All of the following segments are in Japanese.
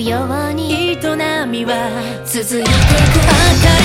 ように。営みは続いていく。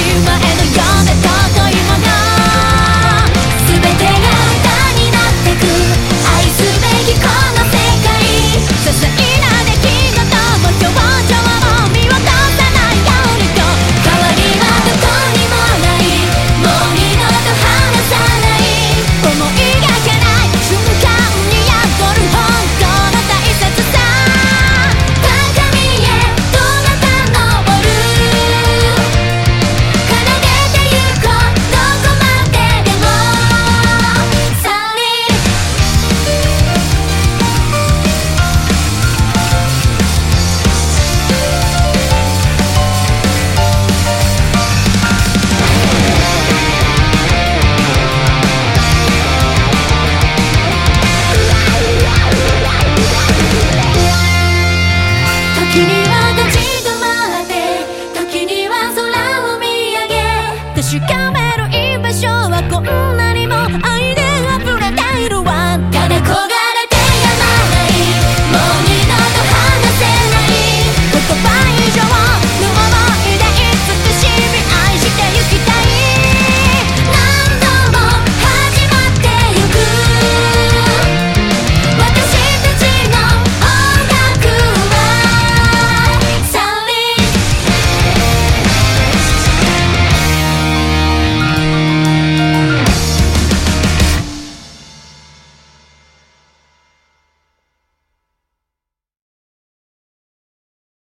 確かめる居場所はこんな